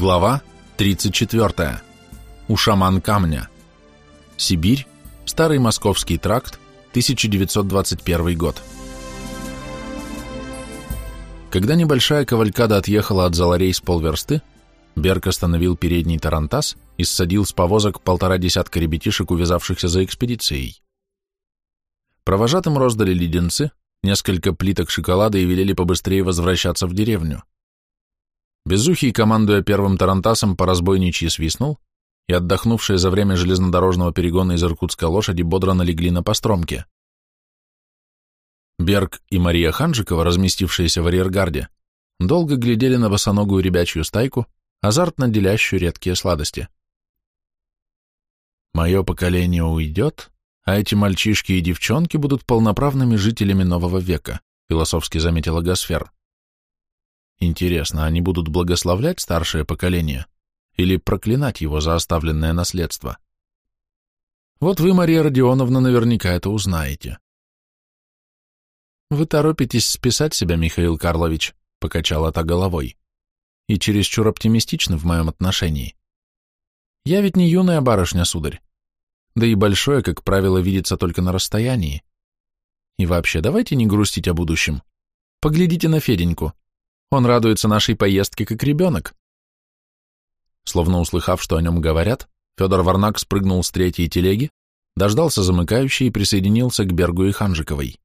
Глава 34. У шаман камня. Сибирь. Старый Московский тракт. 1921 год. Когда небольшая кавалькада отъехала от Заларей с полверсты, Берг остановил передний тарантас и ссадил с повозок полтора десятка ребятишек, увязавшихся за экспедицией. Провожатым роздали леденцы, несколько плиток шоколада и велели побыстрее возвращаться в деревню. Безухий, командуя первым тарантасом, по разбойничьи свистнул, и отдохнувшие за время железнодорожного перегона из Иркутска лошади бодро налегли на постромке. Берг и Мария Ханжикова, разместившиеся в арьергарде, долго глядели на босоногую ребячью стайку, азартно делящую редкие сладости. «Мое поколение уйдет, а эти мальчишки и девчонки будут полноправными жителями нового века», философски заметила Гасфер. Интересно, они будут благословлять старшее поколение или проклинать его за оставленное наследство? Вот вы, Мария Родионовна, наверняка это узнаете. Вы торопитесь списать себя, Михаил Карлович, покачала та головой, и чересчур оптимистичны в моем отношении. Я ведь не юная барышня, сударь. Да и большое, как правило, видится только на расстоянии. И вообще, давайте не грустить о будущем. Поглядите на Феденьку. Он радуется нашей поездке, как ребенок. Словно услыхав, что о нем говорят, Федор Варнак спрыгнул с третьей телеги, дождался замыкающей и присоединился к Бергу и Ханжиковой.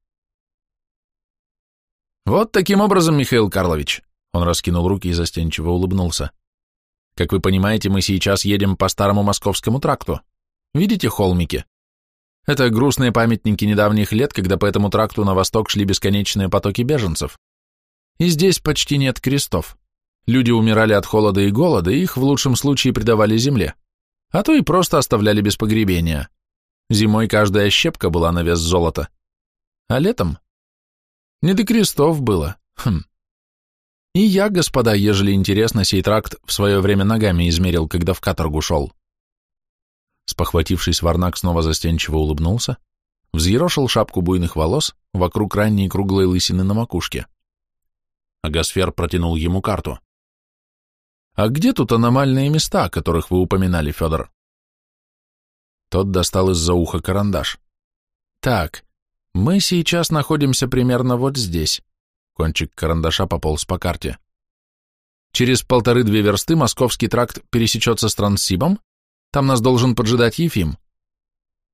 «Вот таким образом, Михаил Карлович», — он раскинул руки и застенчиво улыбнулся. «Как вы понимаете, мы сейчас едем по старому московскому тракту. Видите холмики? Это грустные памятники недавних лет, когда по этому тракту на восток шли бесконечные потоки беженцев. И здесь почти нет крестов. Люди умирали от холода и голода, и их в лучшем случае предавали земле. А то и просто оставляли без погребения. Зимой каждая щепка была на вес золота. А летом? Не до крестов было. Хм. И я, господа, ежели интересно, сей тракт в свое время ногами измерил, когда в каторгу шел. Спохватившись, Варнак снова застенчиво улыбнулся, взъерошил шапку буйных волос вокруг ранней круглой лысины на макушке. Агасфер протянул ему карту. «А где тут аномальные места, о которых вы упоминали, Федор?» Тот достал из-за уха карандаш. «Так, мы сейчас находимся примерно вот здесь». Кончик карандаша пополз по карте. «Через полторы-две версты московский тракт пересечется с Транссибом, там нас должен поджидать Ефим.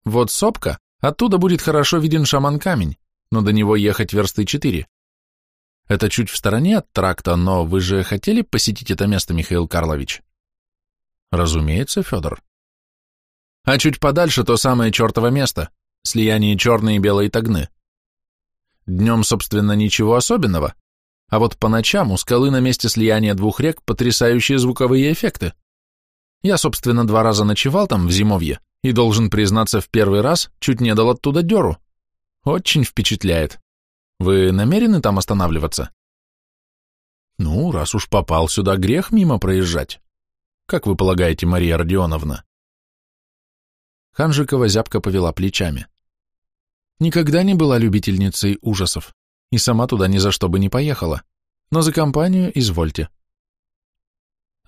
Вот сопка, оттуда будет хорошо виден шаман-камень, но до него ехать версты четыре. Это чуть в стороне от тракта, но вы же хотели посетить это место, Михаил Карлович? Разумеется, Федор. А чуть подальше то самое чертово место, слияние черной и белой тагны. Днем, собственно, ничего особенного, а вот по ночам у скалы на месте слияния двух рек потрясающие звуковые эффекты. Я, собственно, два раза ночевал там в зимовье и, должен признаться, в первый раз чуть не дал оттуда деру. Очень впечатляет. Вы намерены там останавливаться? Ну, раз уж попал сюда, грех мимо проезжать. Как вы полагаете, Мария Родионовна? Ханжикова зябко повела плечами. Никогда не была любительницей ужасов, и сама туда ни за что бы не поехала. Но за компанию извольте.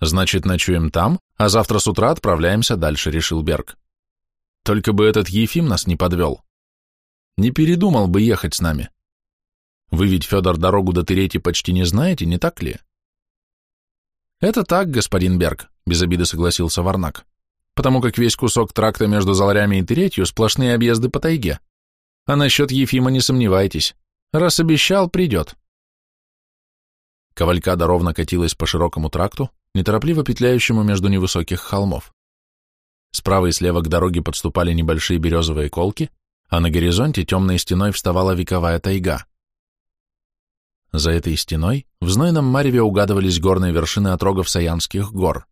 Значит, ночуем там, а завтра с утра отправляемся дальше, решил Берг. Только бы этот Ефим нас не подвел. Не передумал бы ехать с нами. Вы ведь, Федор, дорогу до Терети почти не знаете, не так ли? Это так, господин Берг, без обиды согласился Варнак, потому как весь кусок тракта между Заларями и Теретью сплошные объезды по тайге. А насчет Ефима не сомневайтесь. Раз обещал, придет. Кавалькада ровно катилась по широкому тракту, неторопливо петляющему между невысоких холмов. Справа и слева к дороге подступали небольшие березовые колки, а на горизонте темной стеной вставала вековая тайга. За этой стеной в знойном мареве угадывались горные вершины отрогов Саянских гор.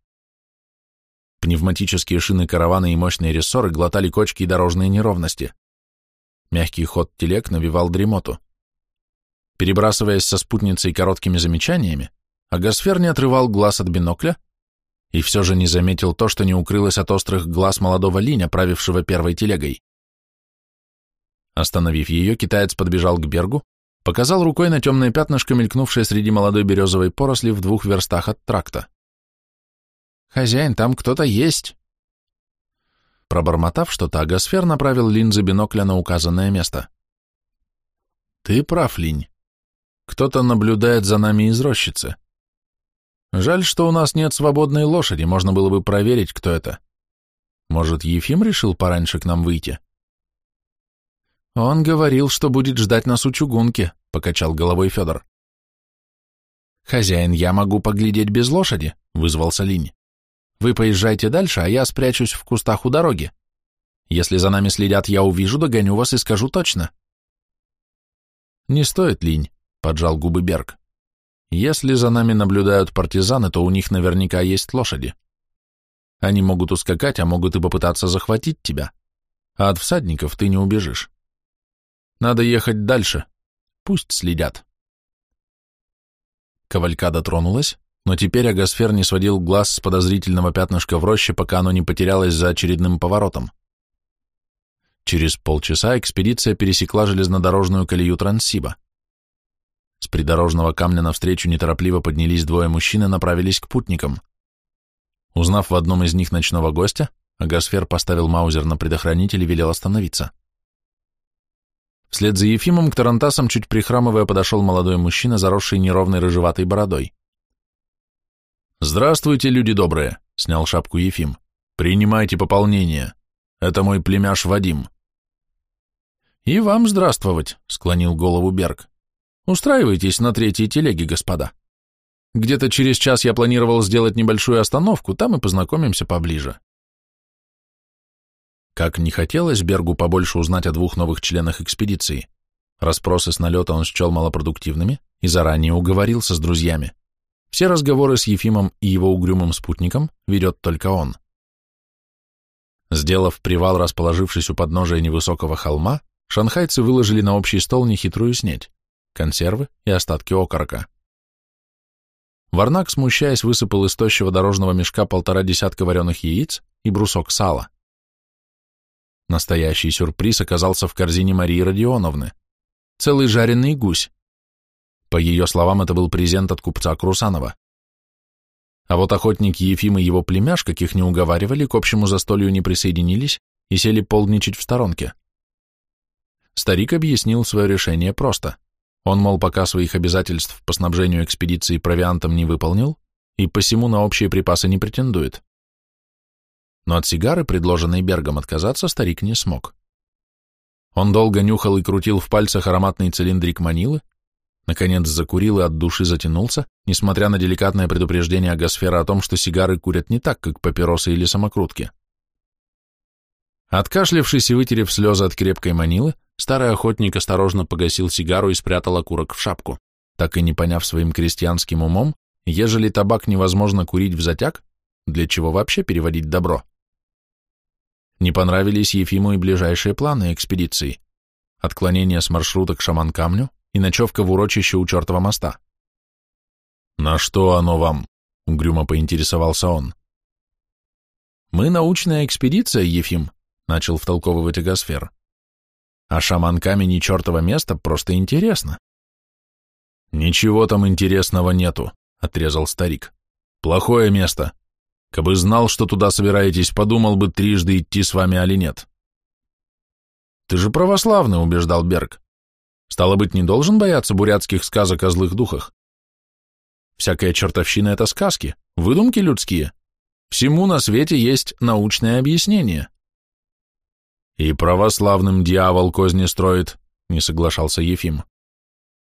Пневматические шины каравана и мощные рессоры глотали кочки и дорожные неровности. Мягкий ход телег навевал дремоту. Перебрасываясь со спутницей короткими замечаниями, Агасфер не отрывал глаз от бинокля и все же не заметил то, что не укрылось от острых глаз молодого линя, правившего первой телегой. Остановив ее, китаец подбежал к Бергу, Показал рукой на темное пятнышко, мелькнувшее среди молодой березовой поросли в двух верстах от тракта. Хозяин, там кто-то есть. Пробормотав что-то, Агасфер направил линзы бинокля на указанное место. Ты прав, Линь. Кто-то наблюдает за нами из рощицы. Жаль, что у нас нет свободной лошади, можно было бы проверить, кто это. Может, Ефим решил пораньше к нам выйти? Он говорил, что будет ждать нас у чугунки, покачал головой Федор. Хозяин, я могу поглядеть без лошади, вызвался Линь. Вы поезжайте дальше, а я спрячусь в кустах у дороги. Если за нами следят, я увижу, догоню вас и скажу точно. Не стоит, Линь, поджал губы Берг. Если за нами наблюдают партизаны, то у них наверняка есть лошади. Они могут ускакать, а могут и попытаться захватить тебя. А от всадников ты не убежишь. Надо ехать дальше. Пусть следят. Кавалькада тронулась, но теперь Агасфер не сводил глаз с подозрительного пятнышка в роще, пока оно не потерялось за очередным поворотом. Через полчаса экспедиция пересекла железнодорожную колею Транссиба. С придорожного камня навстречу неторопливо поднялись двое мужчин и направились к путникам. Узнав в одном из них ночного гостя, Агасфер поставил маузер на предохранитель и велел остановиться. Вслед за Ефимом к Тарантасам, чуть прихрамывая, подошел молодой мужчина, заросший неровной рыжеватой бородой. «Здравствуйте, люди добрые!» — снял шапку Ефим. «Принимайте пополнение. Это мой племяш Вадим». «И вам здравствовать», — склонил голову Берг. Устраивайтесь на третьей телеге, господа. Где-то через час я планировал сделать небольшую остановку, там и познакомимся поближе. Как не хотелось Бергу побольше узнать о двух новых членах экспедиции, расспросы с налета он счел малопродуктивными и заранее уговорился с друзьями. Все разговоры с Ефимом и его угрюмым спутником ведет только он. Сделав привал, расположившись у подножия невысокого холма, шанхайцы выложили на общий стол нехитрую снеть консервы и остатки окорока. Варнак, смущаясь, высыпал из тощего дорожного мешка полтора десятка вареных яиц и брусок сала. Настоящий сюрприз оказался в корзине Марии Родионовны. Целый жареный гусь. По ее словам, это был презент от купца Крусанова. А вот охотник Ефим и его племяш, каких не уговаривали, к общему застолью не присоединились и сели полдничать в сторонке. Старик объяснил свое решение просто – он, мол, пока своих обязательств по снабжению экспедиции провиантом не выполнил, и посему на общие припасы не претендует. Но от сигары, предложенной Бергом, отказаться старик не смог. Он долго нюхал и крутил в пальцах ароматный цилиндрик манилы, наконец закурил и от души затянулся, несмотря на деликатное предупреждение Агосфера о том, что сигары курят не так, как папиросы или самокрутки. Откашлившись и вытерев слезы от крепкой манилы, старый охотник осторожно погасил сигару и спрятал окурок в шапку, так и не поняв своим крестьянским умом, ежели табак невозможно курить в затяг, для чего вообще переводить добро? Не понравились Ефиму и ближайшие планы экспедиции. Отклонение с маршрута к шаман-камню и ночевка в урочище у чертова моста. «На что оно вам?» — угрюмо поинтересовался он. «Мы научная экспедиция, Ефим», начал втолковывать Агасфер. А шаман камень и чертово место просто интересно. Ничего там интересного нету, отрезал старик. Плохое место. Кабы знал, что туда собираетесь, подумал бы трижды идти с вами или нет. Ты же православный, убеждал Берг. Стало быть, не должен бояться бурятских сказок о злых духах. Всякая чертовщина — это сказки, выдумки людские. Всему на свете есть научное объяснение. И православным дьявол козни строит, не соглашался Ефим.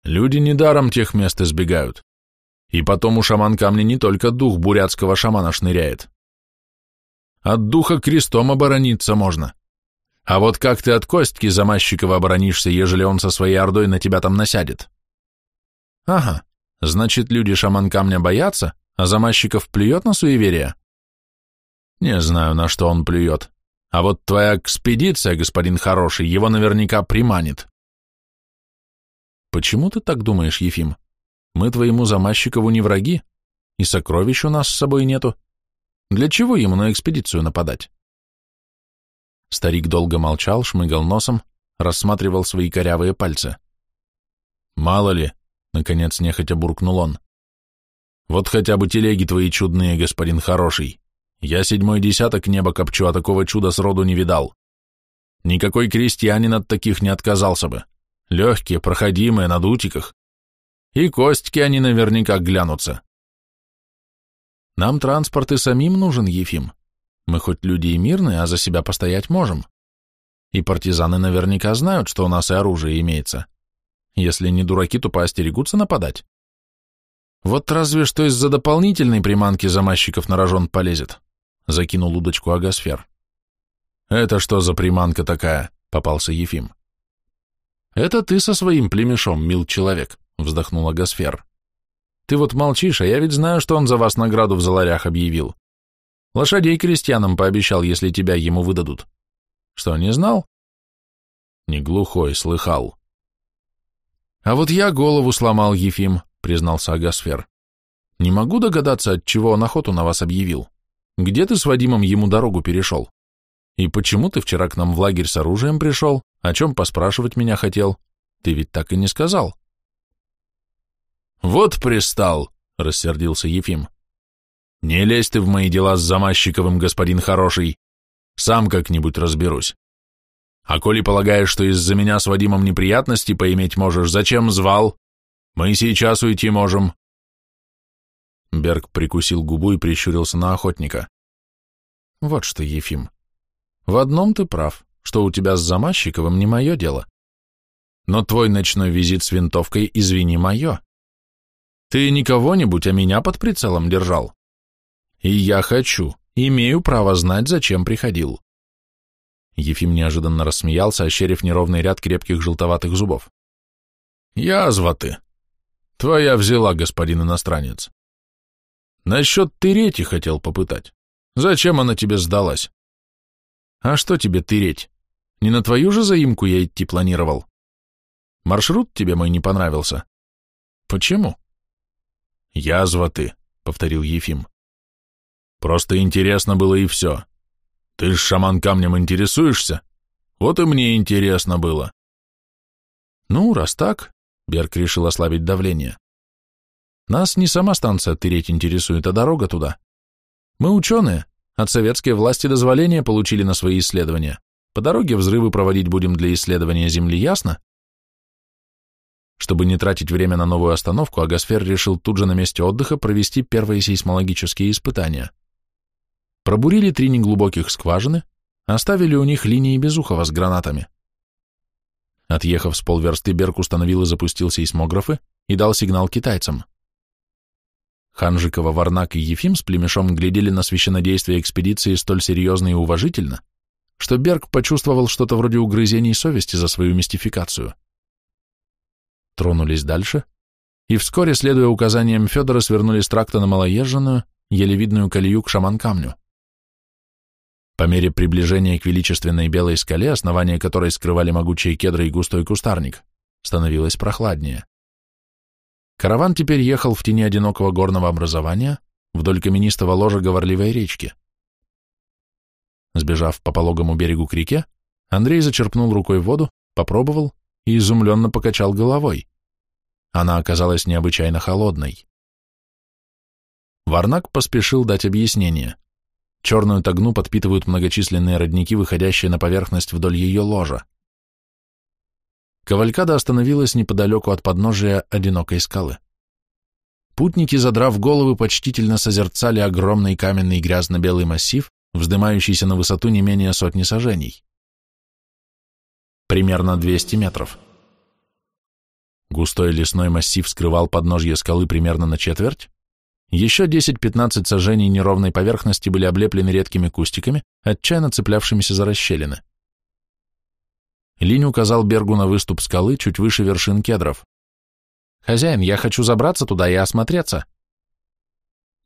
Люди недаром тех мест избегают. И потом у шаман камня не только дух бурятского шамана шныряет. От духа крестом оборониться можно. А вот как ты от Костки Замащикова оборонишься, ежели он со своей ордой на тебя там насядет? Ага, значит, люди шаман камня боятся, а Замащиков плюет на суеверие? Не знаю, на что он плюет. А вот твоя экспедиция, господин хороший, его наверняка приманит. Почему ты так думаешь, Ефим? Мы твоему Замащикову не враги, и сокровищ у нас с собой нету. Для чего ему на экспедицию нападать? Старик долго молчал, шмыгал носом, рассматривал свои корявые пальцы. Мало ли, наконец нехотя буркнул он. Вот хотя бы телеги твои чудные, господин хороший, Я седьмой десяток неба копчу, а такого чуда сроду не видал. Никакой крестьянин от таких не отказался бы. Легкие, проходимые, на дутиках. И костики они наверняка глянутся. Нам транспорт и самим нужен, Ефим. Мы хоть люди и мирные, а за себя постоять можем. И партизаны наверняка знают, что у нас и оружие имеется. Если не дураки, то поостерегутся нападать. Вот разве что из-за дополнительной приманки замащиков на рожон полезет, закинул удочку Агасфер. Это что за приманка такая? попался Ефим. Это ты со своим племешом, мил человек, вздохнул Агасфер. Ты вот молчишь, а я ведь знаю, что он за вас награду в заларях объявил. Лошадей крестьянам пообещал, если тебя ему выдадут. Что, не знал? Не глухой, слыхал. А вот я голову сломал, Ефим, признался Агасфер. Не могу догадаться, от чего он охоту на вас объявил. Где ты с Вадимом ему дорогу перешел? И почему ты вчера к нам в лагерь с оружием пришел? О чем поспрашивать меня хотел? Ты ведь так и не сказал. Вот пристал, рассердился Ефим. Не лезь ты в мои дела с Замащиковым, господин хороший. Сам как-нибудь разберусь. А коли полагаешь, что из-за меня с Вадимом неприятности поиметь можешь, зачем звал? Мы сейчас уйти можем. Берг прикусил губу и прищурился на охотника. Вот что, Ефим, в одном ты прав, что у тебя с Замащиковым не мое дело. Но твой ночной визит с винтовкой, извини, мое. Ты не кого-нибудь, а меня под прицелом держал. И я хочу, имею право знать, зачем приходил. Ефим неожиданно рассмеялся, ощерив неровный ряд крепких желтоватых зубов. «Язва ты! Твоя взяла, господин иностранец. Насчет тырети хотел попытать. Зачем она тебе сдалась?» «А что тебе тыреть? Не на твою же заимку я идти планировал. Маршрут тебе мой не понравился. Почему?» «Язва ты», — повторил Ефим. «Просто интересно было и все. Ты ж шаман камнем интересуешься? Вот и мне интересно было. Ну, раз так, Берг решил ослабить давление. Нас не сама станция тыреть интересует, а дорога туда. Мы ученые, от советской власти дозволения получили на свои исследования. По дороге взрывы проводить будем для исследования Земли, ясно? Чтобы не тратить время на новую остановку, Агасфер решил тут же на месте отдыха провести первые сейсмологические испытания пробурили три неглубоких скважины, оставили у них линии Безухова с гранатами. Отъехав с полверсты, Берг установил и запустил сейсмографы и дал сигнал китайцам. Ханжикова, Варнак и Ефим с племешом глядели на священнодействие экспедиции столь серьезно и уважительно, что Берг почувствовал что-то вроде угрызений совести за свою мистификацию. Тронулись дальше, и вскоре, следуя указаниям Федора, свернули с тракта на малоезженную, еле видную колею к шаман-камню. По мере приближения к величественной белой скале, основание которой скрывали могучие кедры и густой кустарник, становилось прохладнее. Караван теперь ехал в тени одинокого горного образования вдоль каменистого ложа говорливой речки. Сбежав по пологому берегу к реке, Андрей зачерпнул рукой воду, попробовал и изумленно покачал головой. Она оказалась необычайно холодной. Варнак поспешил дать объяснение. Черную тагну подпитывают многочисленные родники, выходящие на поверхность вдоль ее ложа. Кавалькада остановилась неподалеку от подножия одинокой скалы. Путники, задрав головы, почтительно созерцали огромный каменный грязно-белый массив, вздымающийся на высоту не менее сотни сажений. Примерно 200 метров. Густой лесной массив скрывал подножье скалы примерно на четверть, еще 10-15 сажений неровной поверхности были облеплены редкими кустиками, отчаянно цеплявшимися за расщелины. Линь указал Бергу на выступ скалы чуть выше вершин кедров. «Хозяин, я хочу забраться туда и осмотреться».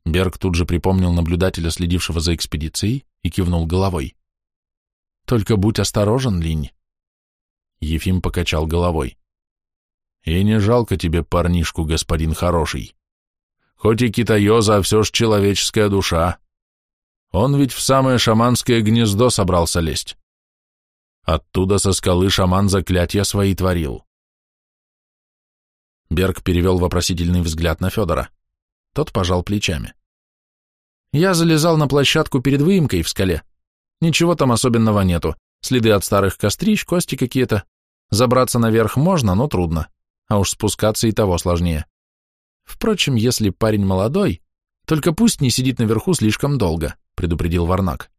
Берг тут же припомнил наблюдателя, следившего за экспедицией, и кивнул головой. «Только будь осторожен, Линь». Ефим покачал головой. «И не жалко тебе парнишку, господин хороший. Хоть и китаёза, а все ж человеческая душа. Он ведь в самое шаманское гнездо собрался лезть. Оттуда со скалы шаман заклятия свои творил. Берг перевел вопросительный взгляд на Федора. Тот пожал плечами. Я залезал на площадку перед выемкой в скале. Ничего там особенного нету. Следы от старых кострищ, кости какие-то. Забраться наверх можно, но трудно. А уж спускаться и того сложнее. Впрочем, если парень молодой, только пусть не сидит наверху слишком долго, предупредил Варнак.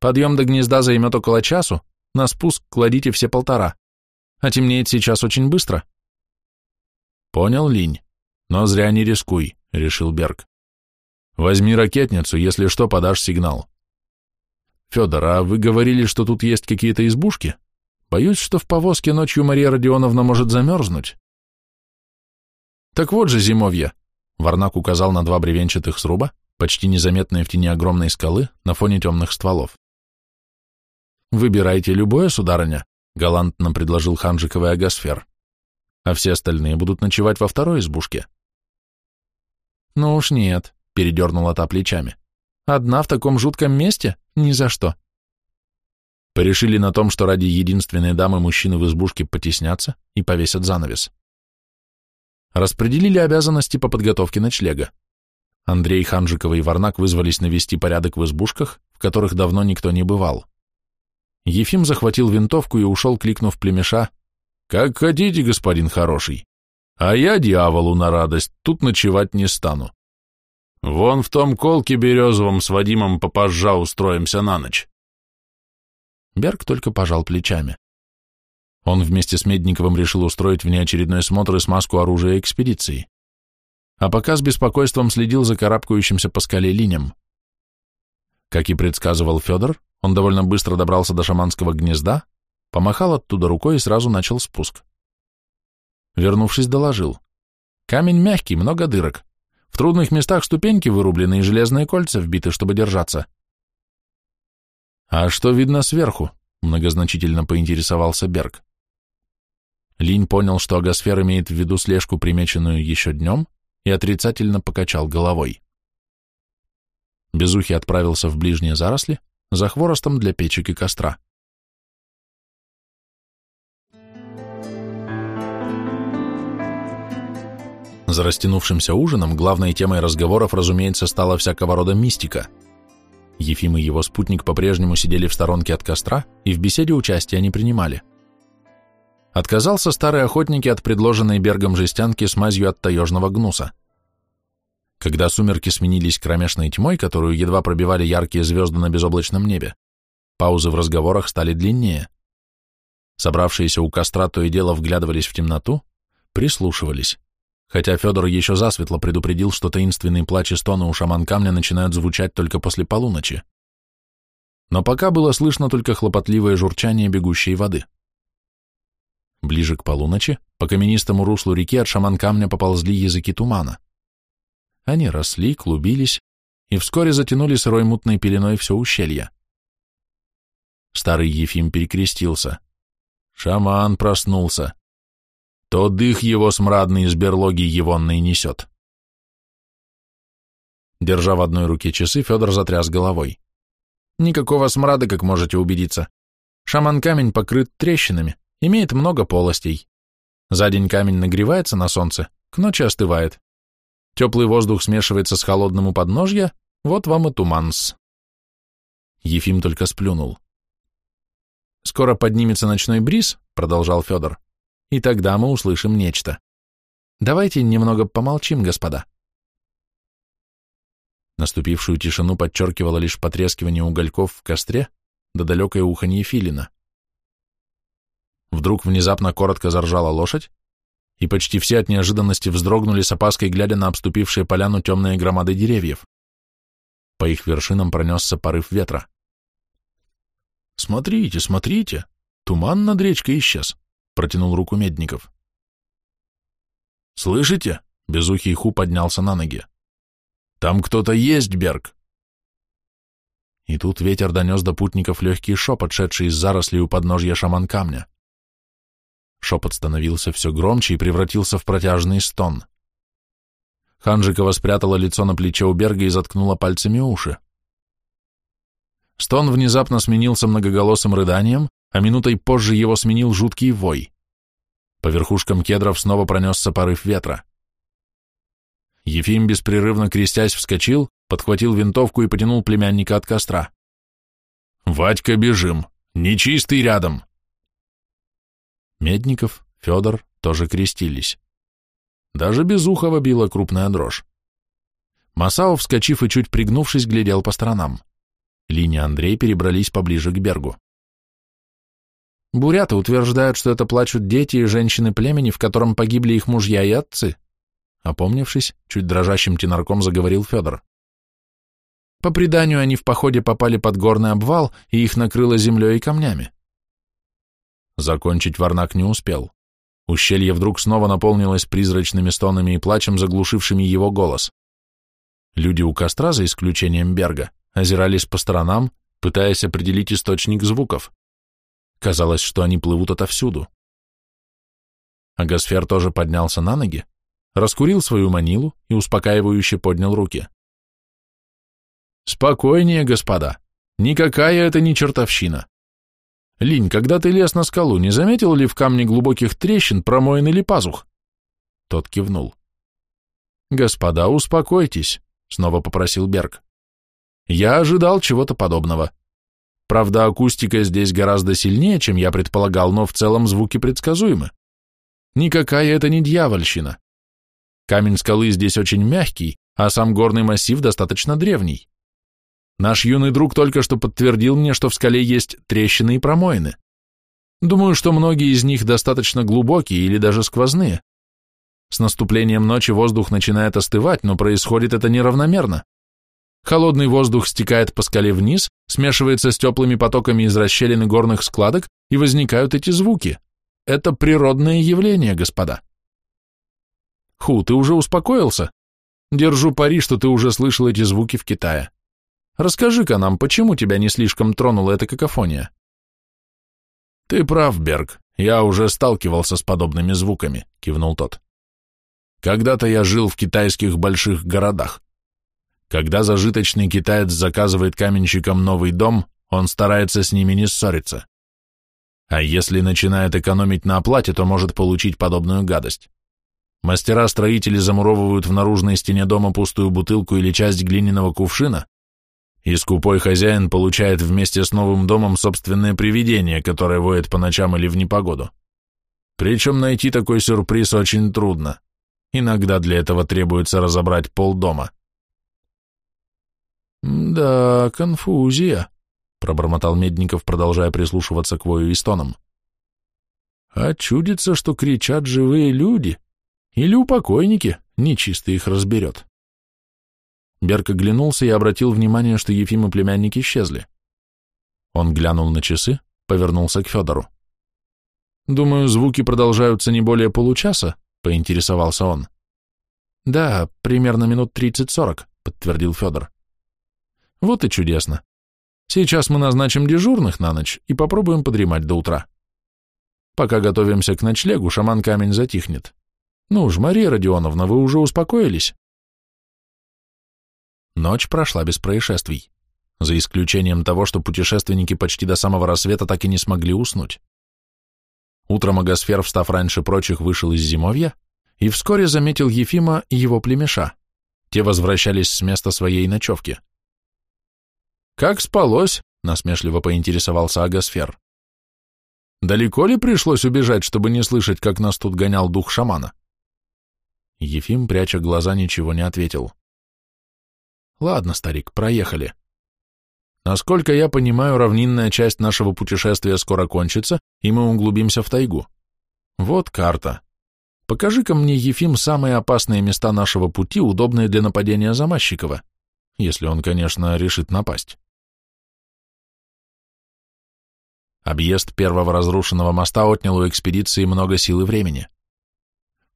Подъем до гнезда займет около часу, на спуск кладите все полтора. А темнеет сейчас очень быстро. Понял, Линь. Но зря не рискуй, решил Берг. Возьми ракетницу, если что, подашь сигнал. Федор, а вы говорили, что тут есть какие-то избушки? Боюсь, что в повозке ночью Мария Родионовна может замерзнуть. Так вот же зимовье. Варнак указал на два бревенчатых сруба, почти незаметные в тени огромной скалы на фоне темных стволов. «Выбирайте любое, сударыня», — галантно предложил Ханжиковый Агасфер. «А все остальные будут ночевать во второй избушке». «Ну уж нет», — передернула та плечами. «Одна в таком жутком месте? Ни за что». Порешили на том, что ради единственной дамы мужчины в избушке потеснятся и повесят занавес. Распределили обязанности по подготовке ночлега. Андрей Ханжикова и Варнак вызвались навести порядок в избушках, в которых давно никто не бывал. Ефим захватил винтовку и ушел, кликнув племеша. «Как хотите, господин хороший. А я дьяволу на радость, тут ночевать не стану. Вон в том колке березовом с Вадимом попозжа устроимся на ночь». Берг только пожал плечами. Он вместе с Медниковым решил устроить внеочередной смотр и смазку оружия экспедиции. А пока с беспокойством следил за карабкающимся по скале линем. Как и предсказывал Федор, он довольно быстро добрался до шаманского гнезда, помахал оттуда рукой и сразу начал спуск. Вернувшись, доложил. Камень мягкий, много дырок. В трудных местах ступеньки вырублены и железные кольца вбиты, чтобы держаться. «А что видно сверху?» — многозначительно поинтересовался Берг. Линь понял, что агосфер имеет в виду слежку, примеченную еще днем, и отрицательно покачал головой. Безухий отправился в ближние заросли, за хворостом для печек и костра. За растянувшимся ужином главной темой разговоров, разумеется, стала всякого рода мистика. Ефим и его спутник по-прежнему сидели в сторонке от костра и в беседе участия не принимали. Отказался старый охотник от предложенной Бергом жестянки с мазью от таежного гнуса. Когда сумерки сменились кромешной тьмой, которую едва пробивали яркие звезды на безоблачном небе, паузы в разговорах стали длиннее. Собравшиеся у костра то и дело вглядывались в темноту, прислушивались, хотя Федор еще засветло предупредил, что таинственные плач и стоны у шаман камня начинают звучать только после полуночи. Но пока было слышно только хлопотливое журчание бегущей воды. Ближе к полуночи по каменистому руслу реки от шаман камня поползли языки тумана. Они росли, клубились и вскоре затянули сырой мутной пеленой все ущелье. Старый Ефим перекрестился. Шаман проснулся. То дых его смрадный из берлоги егонной несет. Держа в одной руке часы, Федор затряс головой. Никакого смрада, как можете убедиться. Шаман-камень покрыт трещинами, имеет много полостей. За день камень нагревается на солнце, к ночи остывает. Теплый воздух смешивается с холодным у подножья, вот вам и туманс. Ефим только сплюнул. «Скоро поднимется ночной бриз», — продолжал Федор, — «и тогда мы услышим нечто. Давайте немного помолчим, господа». Наступившую тишину подчеркивало лишь потрескивание угольков в костре да далекое уханье филина. Вдруг внезапно коротко заржала лошадь, и почти все от неожиданности вздрогнули с опаской, глядя на обступившие поляну темные громады деревьев. По их вершинам пронесся порыв ветра. «Смотрите, смотрите! Туман над речкой исчез!» — протянул руку Медников. «Слышите?» — безухий Ху поднялся на ноги. «Там кто-то есть, Берг!» И тут ветер донес до путников легкий шепот, шедший из зарослей у подножья шаман-камня. Шепот становился все громче и превратился в протяжный стон. Ханжикова спрятала лицо на плече у Берга и заткнула пальцами уши. Стон внезапно сменился многоголосым рыданием, а минутой позже его сменил жуткий вой. По верхушкам кедров снова пронесся порыв ветра. Ефим, беспрерывно крестясь, вскочил, подхватил винтовку и потянул племянника от костра. «Вадька, бежим! Нечистый рядом!» Медников, Федор тоже крестились. Даже Безухова била крупная дрожь. Масаов, вскочив и чуть пригнувшись, глядел по сторонам. Линия Андрей перебрались поближе к Бергу. Буряты утверждают, что это плачут дети и женщины племени, в котором погибли их мужья и отцы. Опомнившись, чуть дрожащим тенарком заговорил Федор. По преданию, они в походе попали под горный обвал, и их накрыло землей и камнями. Закончить Варнак не успел. Ущелье вдруг снова наполнилось призрачными стонами и плачем, заглушившими его голос. Люди у костра, за исключением Берга, озирались по сторонам, пытаясь определить источник звуков. Казалось, что они плывут отовсюду. Агасфер тоже поднялся на ноги, раскурил свою манилу и успокаивающе поднял руки. «Спокойнее, господа. Никакая это не чертовщина. Линь, когда ты лез на скалу, не заметил ли в камне глубоких трещин, промоин или пазух?» Тот кивнул. «Господа, успокойтесь», — снова попросил Берг. «Я ожидал чего-то подобного. Правда, акустика здесь гораздо сильнее, чем я предполагал, но в целом звуки предсказуемы. Никакая это не дьявольщина. Камень скалы здесь очень мягкий, а сам горный массив достаточно древний. Наш юный друг только что подтвердил мне, что в скале есть трещины и промоины. Думаю, что многие из них достаточно глубокие или даже сквозные. С наступлением ночи воздух начинает остывать, но происходит это неравномерно. Холодный воздух стекает по скале вниз, смешивается с теплыми потоками из расщелины горных складок, и возникают эти звуки. Это природное явление, господа. Ху, ты уже успокоился? Держу пари, что ты уже слышал эти звуки в Китае. Расскажи-ка нам, почему тебя не слишком тронула эта какофония? Ты прав, Берг, я уже сталкивался с подобными звуками, кивнул тот. Когда-то я жил в китайских больших городах. Когда зажиточный китаец заказывает каменщикам новый дом, он старается с ними не ссориться. А если начинает экономить на оплате, то может получить подобную гадость. Мастера-строители замуровывают в наружной стене дома пустую бутылку или часть глиняного кувшина, и скупой хозяин получает вместе с новым домом собственное привидение, которое воет по ночам или в непогоду. Причем найти такой сюрприз очень трудно. Иногда для этого требуется разобрать полдома. «Да, конфузия», — пробормотал Медников, продолжая прислушиваться к вою и стонам. «А чудится, что кричат живые люди, или упокойники, нечистый их разберет». Берг оглянулся и обратил внимание, что Ефим и племянник исчезли. Он глянул на часы, повернулся к Федору. «Думаю, звуки продолжаются не более получаса», — поинтересовался он. «Да, примерно минут тридцать-сорок», — подтвердил Федор. Вот и чудесно. Сейчас мы назначим дежурных на ночь и попробуем подремать до утра. Пока готовимся к ночлегу, шаман-камень затихнет. Ну уж, Мария Родионовна, вы уже успокоились? Ночь прошла без происшествий, за исключением того, что путешественники почти до самого рассвета так и не смогли уснуть. Утром Агасфер, встав раньше прочих, вышел из зимовья и вскоре заметил Ефима и его племеша. Те возвращались с места своей ночевки. «Как спалось?» — насмешливо поинтересовался Агасфер. «Далеко ли пришлось убежать, чтобы не слышать, как нас тут гонял дух шамана?» Ефим, пряча глаза, ничего не ответил. «Ладно, старик, проехали. Насколько я понимаю, равнинная часть нашего путешествия скоро кончится, и мы углубимся в тайгу. Вот карта. Покажи-ка мне, Ефим, самые опасные места нашего пути, удобные для нападения Замащикова, если он, конечно, решит напасть». Объезд первого разрушенного моста отнял у экспедиции много сил и времени.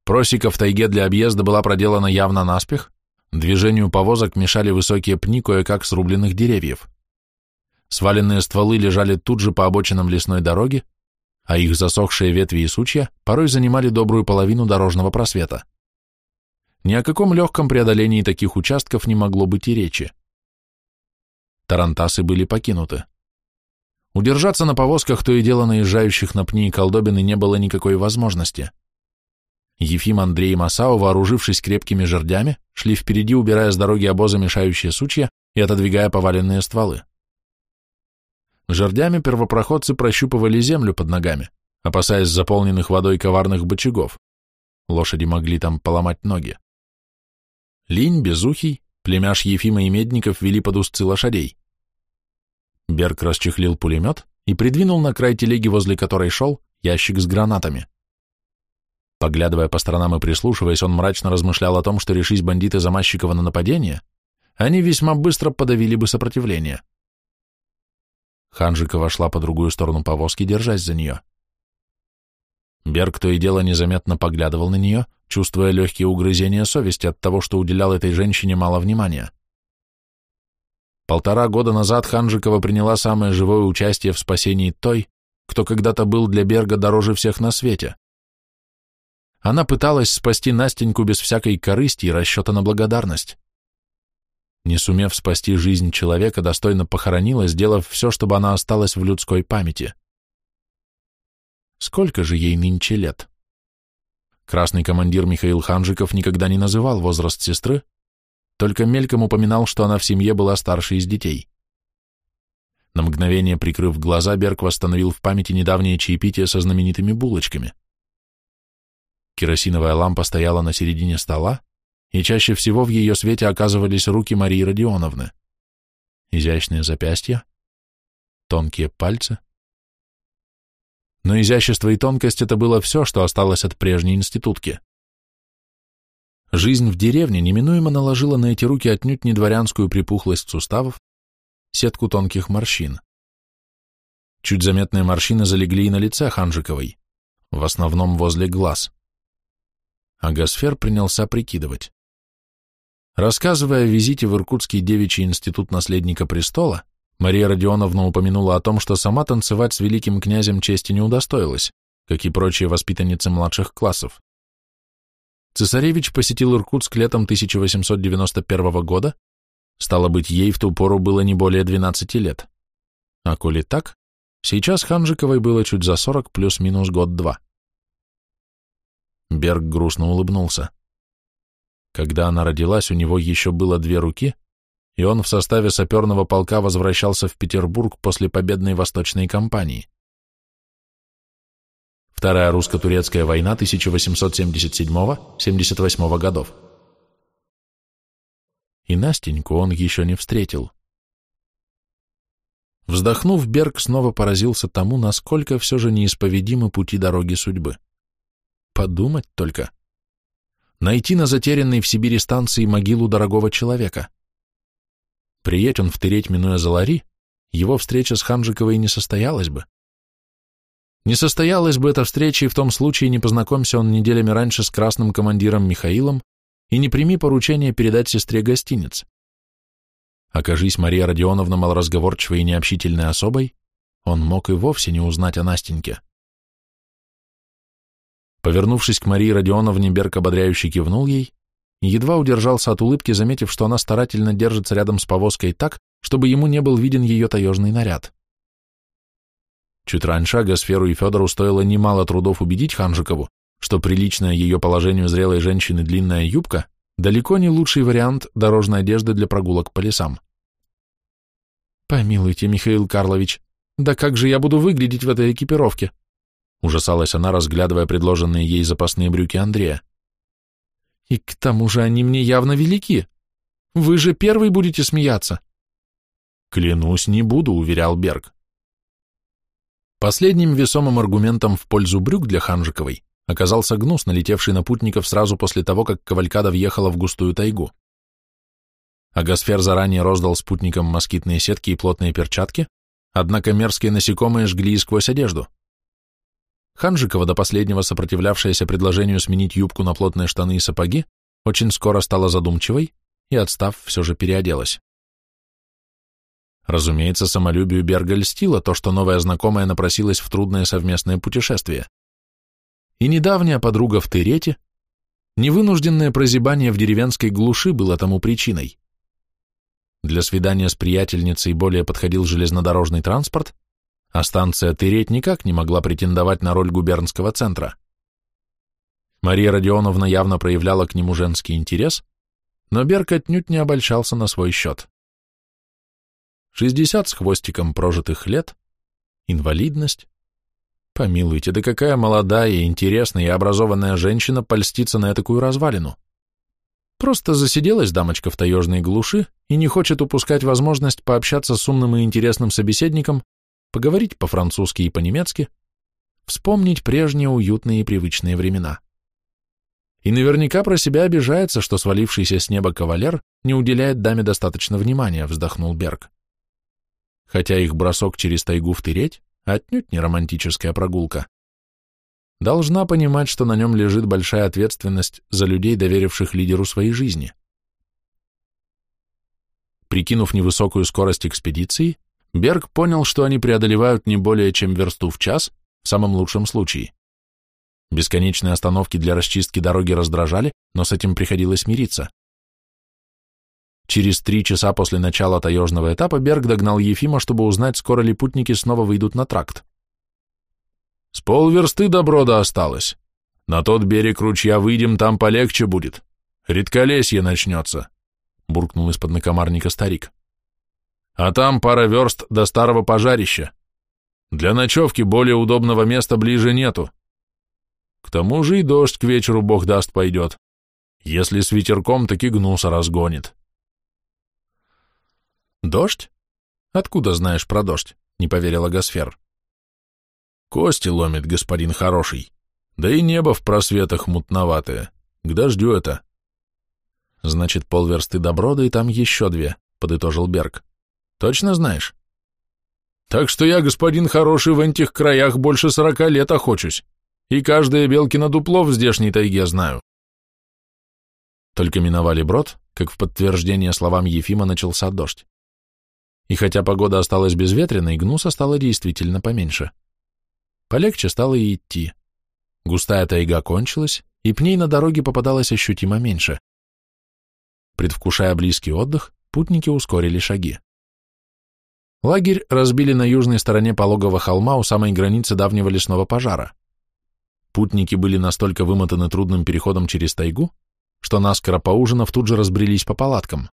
Просека в тайге для объезда была проделана явно наспех, движению повозок мешали высокие пни кое-как срубленных деревьев. Сваленные стволы лежали тут же по обочинам лесной дороги, а их засохшие ветви и сучья порой занимали добрую половину дорожного просвета. Ни о каком легком преодолении таких участков не могло быть и речи. Тарантасы были покинуты. Удержаться на повозках, то и дело наезжающих на пни и колдобины, не было никакой возможности. Ефим, Андрей и Масао, вооружившись крепкими жердями, шли впереди, убирая с дороги обоза мешающие сучья и отодвигая поваленные стволы. Жердями первопроходцы прощупывали землю под ногами, опасаясь заполненных водой коварных бочагов. Лошади могли там поломать ноги. Линь, Безухий, племяш Ефима и Медников вели под узцы лошадей. Берг расчехлил пулемет и придвинул на край телеги, возле которой шел, ящик с гранатами. Поглядывая по сторонам и прислушиваясь, он мрачно размышлял о том, что решись бандиты Замащикова на нападение, они весьма быстро подавили бы сопротивление. Ханжикова шла по другую сторону повозки, держась за нее. Берг то и дело незаметно поглядывал на нее, чувствуя легкие угрызения совести от того, что уделял этой женщине мало внимания. Полтора года назад Ханжикова приняла самое живое участие в спасении той, кто когда-то был для Берга дороже всех на свете. Она пыталась спасти Настеньку без всякой корысти и расчета на благодарность. Не сумев спасти жизнь человека, достойно похоронила, сделав все, чтобы она осталась в людской памяти. Сколько же ей нынче лет? Красный командир Михаил Ханжиков никогда не называл возраст сестры, только мельком упоминал, что она в семье была старшей из детей. На мгновение прикрыв глаза, Берг восстановил в памяти недавнее чаепитие со знаменитыми булочками. Керосиновая лампа стояла на середине стола, и чаще всего в ее свете оказывались руки Марии Родионовны. Изящные запястья, тонкие пальцы. Но изящество и тонкость — это было все, что осталось от прежней институтки. Жизнь в деревне неминуемо наложила на эти руки отнюдь не дворянскую припухлость суставов, сетку тонких морщин. Чуть заметные морщины залегли и на лице Ханжиковой, в основном возле глаз. А Гасфер принялся прикидывать. Рассказывая о визите в Иркутский девичий институт наследника престола, Мария Родионовна упомянула о том, что сама танцевать с великим князем чести не удостоилась, как и прочие воспитанницы младших классов. Цесаревич посетил Иркутск летом 1891 года, стало быть, ей в ту пору было не более 12 лет. А коли так, сейчас Ханжиковой было чуть за 40 плюс-минус год-два. Берг грустно улыбнулся. Когда она родилась, у него еще было две руки, и он в составе саперного полка возвращался в Петербург после победной восточной кампании. Вторая русско-турецкая война 1877-78 годов. И Настеньку он еще не встретил. Вздохнув, Берг снова поразился тому, насколько все же неисповедимы пути дороги судьбы. Подумать только найти на затерянной в Сибири станции могилу дорогого человека. Приедь он втереть, минуя Залари, его встреча с Ханжиковой не состоялась бы. Не состоялась бы эта встреча и в том случае, не познакомься он неделями раньше с красным командиром Михаилом и не прими поручение передать сестре гостиниц. Окажись Мария Родионовна малоразговорчивой и необщительной особой, он мог и вовсе не узнать о Настеньке. Повернувшись к Марии Родионовне, Берг ободряюще кивнул ей едва удержался от улыбки, заметив, что она старательно держится рядом с повозкой так, чтобы ему не был виден ее таежный наряд. Чуть раньше Агасферу и Федору стоило немало трудов убедить Ханжикову, что приличная ее положению зрелой женщины длинная юбка далеко не лучший вариант дорожной одежды для прогулок по лесам. «Помилуйте, Михаил Карлович, да как же я буду выглядеть в этой экипировке?» Ужасалась она, разглядывая предложенные ей запасные брюки Андрея. «И к тому же они мне явно велики. Вы же первый будете смеяться». «Клянусь, не буду», — уверял Берг. Последним весомым аргументом в пользу брюк для Ханжиковой оказался гнус, налетевший на путников сразу после того, как Кавалькада въехала в густую тайгу. Агасфер заранее роздал спутникам москитные сетки и плотные перчатки, однако мерзкие насекомые жгли и сквозь одежду. Ханжикова, до последнего сопротивлявшаяся предложению сменить юбку на плотные штаны и сапоги, очень скоро стала задумчивой и, отстав, все же переоделась. Разумеется, самолюбию Берга льстило то, что новая знакомая напросилась в трудное совместное путешествие. И недавняя подруга в Терете, невынужденное прозябание в деревенской глуши было тому причиной. Для свидания с приятельницей более подходил железнодорожный транспорт, а станция Тыреть никак не могла претендовать на роль губернского центра. Мария Родионовна явно проявляла к нему женский интерес, но Берг отнюдь не обольщался на свой счет. Шестьдесят с хвостиком прожитых лет, инвалидность. Помилуйте, да какая молодая, интересная и образованная женщина польстится на такую развалину? Просто засиделась дамочка в таежной глуши и не хочет упускать возможность пообщаться с умным и интересным собеседником, поговорить по-французски и по-немецки, вспомнить прежние уютные и привычные времена. И наверняка про себя обижается, что свалившийся с неба кавалер не уделяет даме достаточно внимания, вздохнул Берг. Хотя их бросок через тайгу в тыреть отнюдь не романтическая прогулка должна понимать, что на нем лежит большая ответственность за людей, доверивших лидеру своей жизни. Прикинув невысокую скорость экспедиции, Берг понял, что они преодолевают не более чем версту в час, в самом лучшем случае. Бесконечные остановки для расчистки дороги раздражали, но с этим приходилось мириться. Через три часа после начала таежного этапа Берг догнал Ефима, чтобы узнать, скоро ли путники снова выйдут на тракт. С полверсты до брода осталось. На тот берег ручья выйдем, там полегче будет. Редколесье начнется, — буркнул из-под накомарника старик. А там пара верст до старого пожарища. Для ночевки более удобного места ближе нету. К тому же и дождь к вечеру бог даст пойдет. Если с ветерком, так и гнуса разгонит. Дождь? Откуда знаешь про дождь? Не поверила Гасфер. Кости ломит, господин хороший. Да и небо в просветах мутноватое. К дождю это. Значит, полверсты до брода и там еще две, подытожил Берг. Точно знаешь? Так что я, господин хороший, в этих краях больше сорока лет охочусь, и каждое белкино дупло в здешней тайге знаю. Только миновали брод, как в подтверждение словам Ефима начался дождь. И хотя погода осталась безветренной, гнуса стало действительно поменьше. Полегче стало и идти. Густая тайга кончилась, и пней на дороге попадалось ощутимо меньше. Предвкушая близкий отдых, путники ускорили шаги. Лагерь разбили на южной стороне пологого холма у самой границы давнего лесного пожара. Путники были настолько вымотаны трудным переходом через тайгу, что наскоро поужинав тут же разбрелись по палаткам.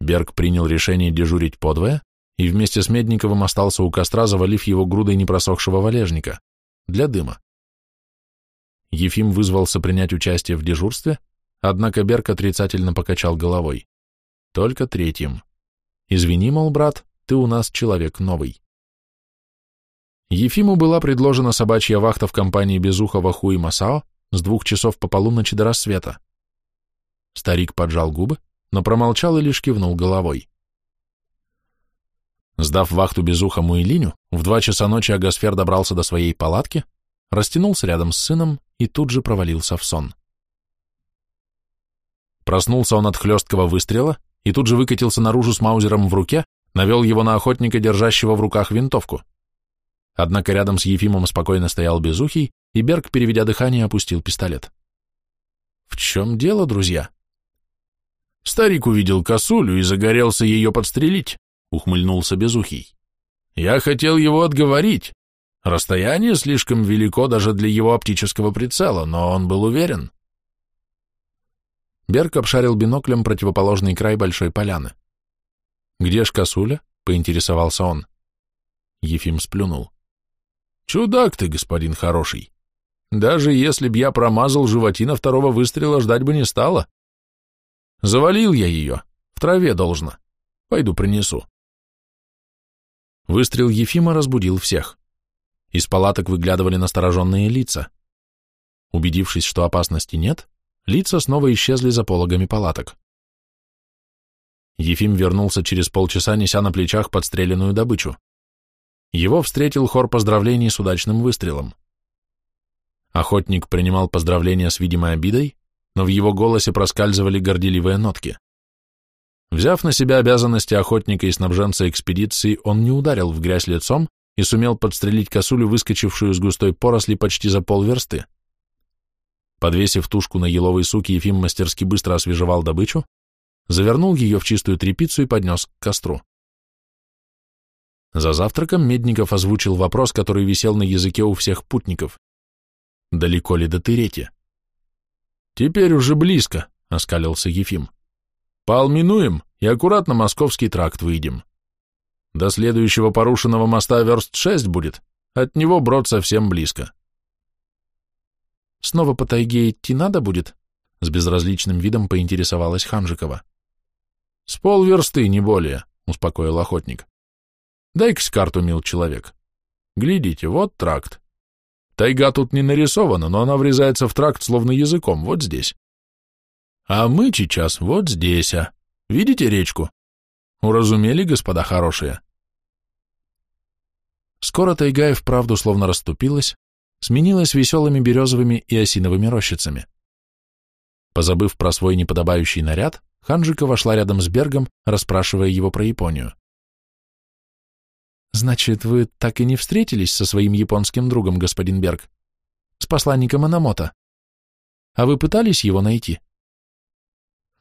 Берг принял решение дежурить подвое, и вместе с Медниковым остался у костра, завалив его грудой непросохшего валежника, для дыма. Ефим вызвался принять участие в дежурстве, однако Берг отрицательно покачал головой. Только третьим. Извини, мол, брат, ты у нас человек новый. Ефиму была предложена собачья вахта в компании Безухова Хуи Масао с двух часов по полуночи до рассвета. Старик поджал губы, но промолчал и лишь кивнул головой. Сдав вахту без уха Муэлиню, в два часа ночи Агасфер добрался до своей палатки, растянулся рядом с сыном и тут же провалился в сон. Проснулся он от хлесткого выстрела и тут же выкатился наружу с маузером в руке, навел его на охотника, держащего в руках винтовку. Однако рядом с Ефимом спокойно стоял Безухий, и Берг, переведя дыхание, опустил пистолет. В чем дело, друзья? Старик увидел косулю и загорелся ее подстрелить. — ухмыльнулся Безухий. «Я хотел его отговорить. Расстояние слишком велико даже для его оптического прицела, но он был уверен». Берг обшарил биноклем противоположный край большой поляны. «Где ж косуля?» — поинтересовался он. Ефим сплюнул. «Чудак ты, господин хороший. Даже если б я промазал животина второго выстрела, ждать бы не стало. Завалил я ее, в траве должно. Пойду принесу». Выстрел Ефима разбудил всех. Из палаток выглядывали настороженные лица. Убедившись, что опасности нет, лица снова исчезли за пологами палаток. Ефим вернулся через полчаса, неся на плечах подстреленную добычу. Его встретил хор поздравлений с удачным выстрелом. Охотник принимал поздравления с видимой обидой, но в его голосе проскальзывали горделивые нотки. Взяв на себя обязанности охотника и снабженца экспедиции, он не ударил в грязь лицом и сумел подстрелить косулю, выскочившую из густой поросли почти за полверсты. Подвесив тушку на еловой суке, Ефим мастерски быстро освежевал добычу, завернул ее в чистую тряпицу и поднес к костру. За завтраком Медников озвучил вопрос, который висел на языке у всех путников. Далеко ли до Терети? Теперь уже близко, оскалился Ефим. Полминуем и аккуратно московский тракт выйдем. До следующего порушенного моста верст шесть будет, от него брод совсем близко. Снова по тайге идти надо будет? С безразличным видом поинтересовалась Ханжикова. С полверсты, не более, успокоил охотник. Дай-ка карту, мил человек. Глядите, вот тракт. Тайга тут не нарисована, но она врезается в тракт словно языком, вот здесь. А мы сейчас вот здесь, а. Видите речку? Уразумели, господа хорошие? Скоро тайга и вправду словно расступилась, сменилась веселыми березовыми и осиновыми рощицами. Позабыв про свой неподобающий наряд, Ханжика вошла рядом с Бергом, расспрашивая его про Японию. Значит, вы так и не встретились со своим японским другом, господин Берг? С посланником Анамото? А вы пытались его найти?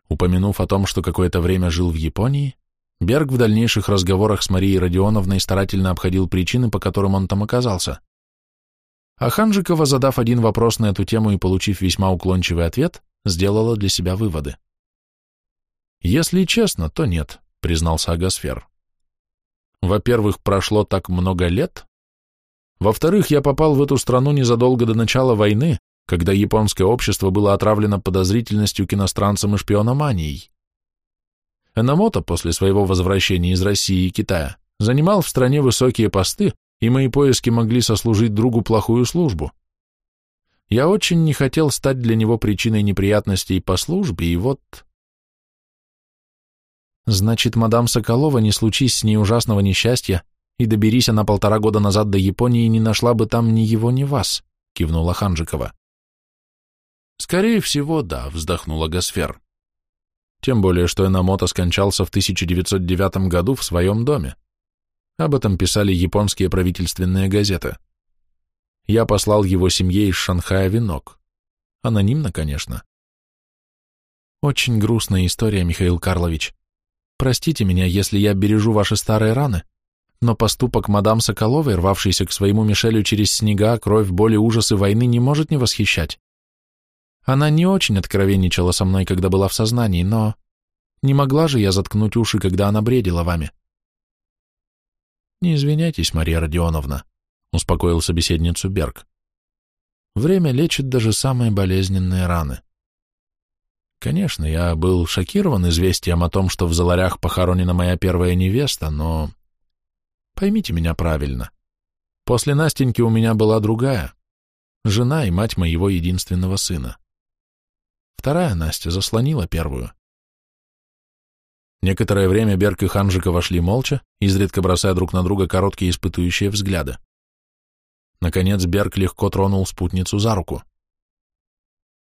Упомянув о том, что какое-то время жил в Японии, Берг в дальнейших разговорах с Марией Родионовной старательно обходил причины, по которым он там оказался. А Ханжикова, задав один вопрос на эту тему и получив весьма уклончивый ответ, сделала для себя выводы. «Если честно, то нет», — признался Агасфер. Во-первых, прошло так много лет. Во-вторых, я попал в эту страну незадолго до начала войны, когда японское общество было отравлено подозрительностью к иностранцам и шпиономанией. Энамото после своего возвращения из России и Китая занимал в стране высокие посты, и мои поиски могли сослужить другу плохую службу. Я очень не хотел стать для него причиной неприятностей по службе, и вот... Значит, мадам Соколова, не случись с ней ужасного несчастья, и доберись она полтора года назад до Японии, не нашла бы там ни его, ни вас, кивнула Ханжикова. Скорее всего, да, вздохнула Гасфер. Тем более, что Энамото скончался в 1909 году в своем доме. Об этом писали японские правительственные газеты. Я послал его семье из Шанхая венок. Анонимно, конечно. Очень грустная история, Михаил Карлович. Простите меня, если я бережу ваши старые раны, но поступок мадам Соколовой, рвавшейся к своему Мишелю через снега, кровь, боль и ужасы войны, не может не восхищать. Она не очень откровенничала со мной, когда была в сознании, но не могла же я заткнуть уши, когда она бредила вами. Не извиняйтесь, Мария Родионовна, успокоил собеседницу Берг. Время лечит даже самые болезненные раны. Конечно, я был шокирован известием о том, что в Заларях похоронена моя первая невеста, но... Поймите меня правильно. После Настеньки у меня была другая, жена и мать моего единственного сына. Вторая Настя заслонила первую. Некоторое время Берг и Ханжика вошли молча, изредка бросая друг на друга короткие испытующие взгляды. Наконец Берг легко тронул спутницу за руку.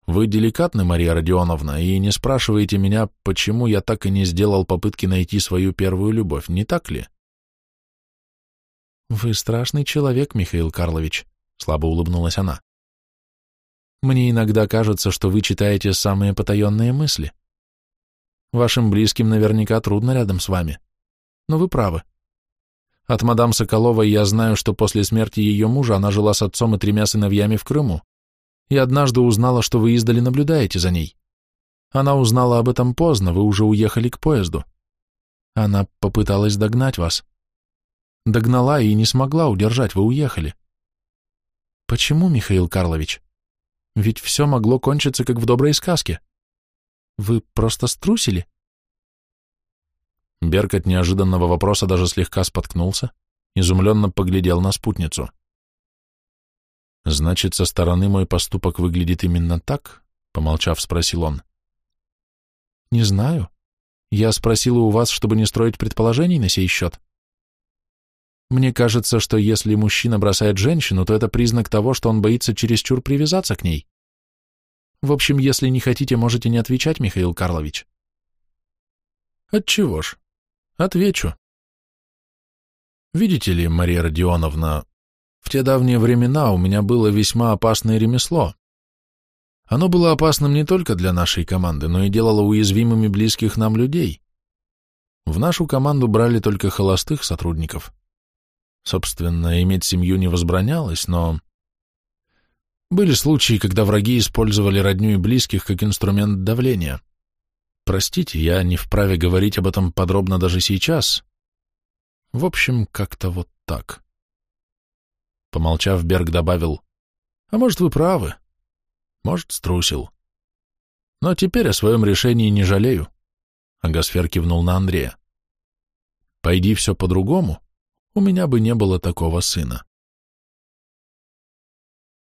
Вы деликатны, Мария Родионовна, и не спрашиваете меня, почему я так и не сделал попытки найти свою первую любовь, не так ли? Вы страшный человек, Михаил Карлович, слабо улыбнулась она. Мне иногда кажется, что вы читаете самые потаенные мысли. Вашим близким наверняка трудно рядом с вами. Но вы правы. От мадам Соколовой я знаю, что после смерти ее мужа она жила с отцом и тремя сыновьями в Крыму и однажды узнала, что вы издали наблюдаете за ней. Она узнала об этом поздно, вы уже уехали к поезду. Она попыталась догнать вас. Догнала и не смогла удержать, вы уехали. Почему, Михаил Карлович? Ведь все могло кончиться, как в доброй сказке. Вы просто струсили? Берк от неожиданного вопроса даже слегка споткнулся, изумленно поглядел на спутницу. «Значит, со стороны мой поступок выглядит именно так?» — помолчав, спросил он. «Не знаю. Я спросила у вас, чтобы не строить предположений на сей счет. Мне кажется, что если мужчина бросает женщину, то это признак того, что он боится чересчур привязаться к ней. В общем, если не хотите, можете не отвечать, Михаил Карлович». «Отчего ж? Отвечу. Видите ли, Мария Родионовна, в те давние времена у меня было весьма опасное ремесло. Оно было опасным не только для нашей команды, но и делало уязвимыми близких нам людей. В нашу команду брали только холостых сотрудников. Собственно, иметь семью не возбранялось, но... Были случаи, когда враги использовали родню и близких как инструмент давления. Простите, я не вправе говорить об этом подробно даже сейчас. В общем, как-то вот так. Помолчав, Берг добавил, а может, вы правы. Может, струсил. Но теперь о своем решении не жалею. Агасфер кивнул на Андрея. Пойди все по-другому, у меня бы не было такого сына.